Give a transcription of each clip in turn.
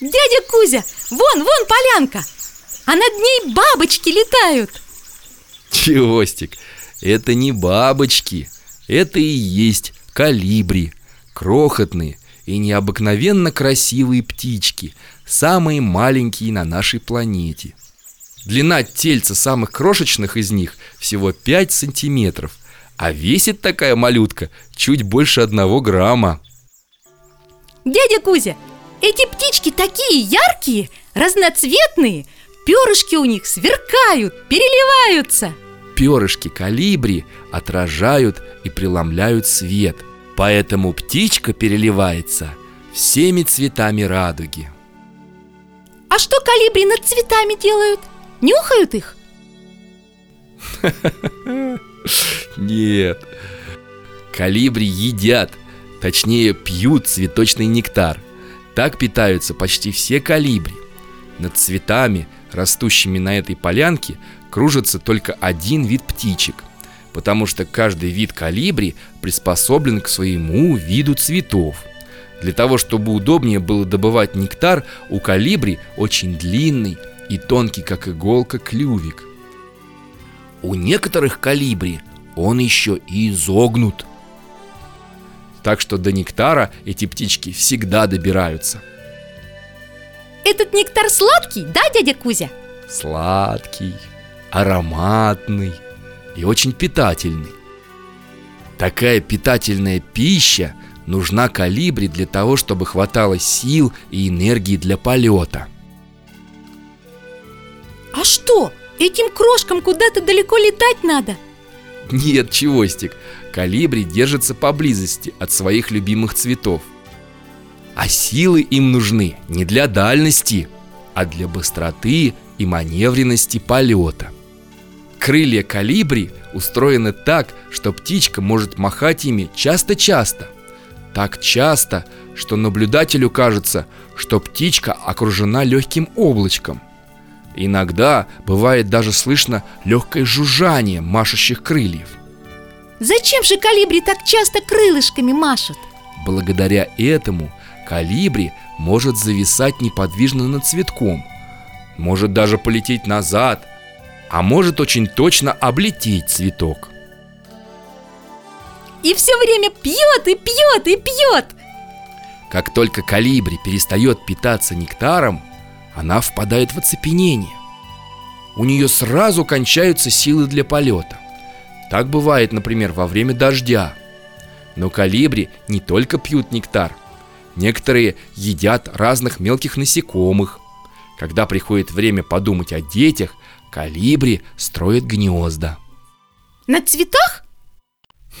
Дядя Кузя, вон, вон полянка. А над ней бабочки летают. Чевостик, это не бабочки Это и есть калибри Крохотные и необыкновенно красивые птички Самые маленькие на нашей планете. Длина тельца самых крошечных из них всего 5 сантиметров А весит такая малютка чуть больше одного грамма. Дядя Кузя, эти птички такие яркие, разноцветные. Перышки у них сверкают, переливаются. Перышки калибри отражают и преломляют свет. Поэтому птичка переливается всеми цветами радуги. А что калибри над цветами делают? Нюхают их? Нет. Калибри едят, точнее пьют цветочный нектар Так питаются почти все калибри Над цветами, растущими на этой полянке, кружится только один вид птичек Потому что каждый вид калибри приспособлен к своему виду цветов. Для того, чтобы удобнее было добывать нектар, у калибри очень длинный и тонкий, как иголка, клювик. У некоторых калибри он еще и изогнут Так что до нектара эти птички всегда добираются Этот нектар сладкий, да, дядя Кузя? Сладкий, ароматный и очень питательный Такая питательная пища нужна калибри для того, чтобы хватало сил и энергии для полета А что, этим крошкам куда-то далеко летать надо? Нет, Чевостик, калибри держатся поблизости от своих любимых цветов. А силы им нужны не для дальности, а для быстроты и маневренности полета. Крылья калибри устроены так, что птичка может махать ими часто-часто. Так часто, что наблюдателю кажется, что птичка окружена легким облачком Иногда бывает даже слышно легкое жужжание машущих крыльев. Зачем же калибри так часто крылышками машут? Благодаря этому калибри может зависать неподвижно над цветком Может даже полететь назад А может очень точно облететь цветок. И все время пьет и пьет и пьет Как только калибри перестает питаться нектаром Она впадает в оцепенение. У нее сразу кончаются силы для полета. Так бывает, например, во время дождя. Но калибри не только пьют нектар. Некоторые едят разных мелких насекомых. Когда приходит время подумать о детях Калибри строят гнезда. На цветах?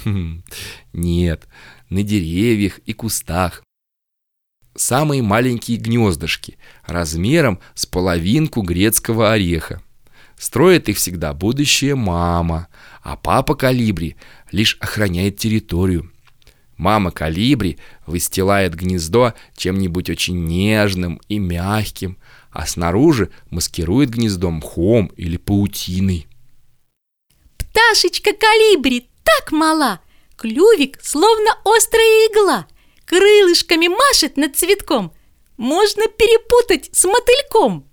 Хм, Нет, на деревьях и кустах Самые маленькие гнездышки Размером с половинку грецкого ореха. Строит их всегда будущая мама А папа калибри лишь охраняет территорию. Мама калибри выстилает гнездо чем-нибудь очень нежным и мягким, а снаружи маскирует гнездо мхом или паутиной. Пташечка калибри так мала! Клювик словно острая игла Крылышками машет над цветком. Можно перепутать с мотыльком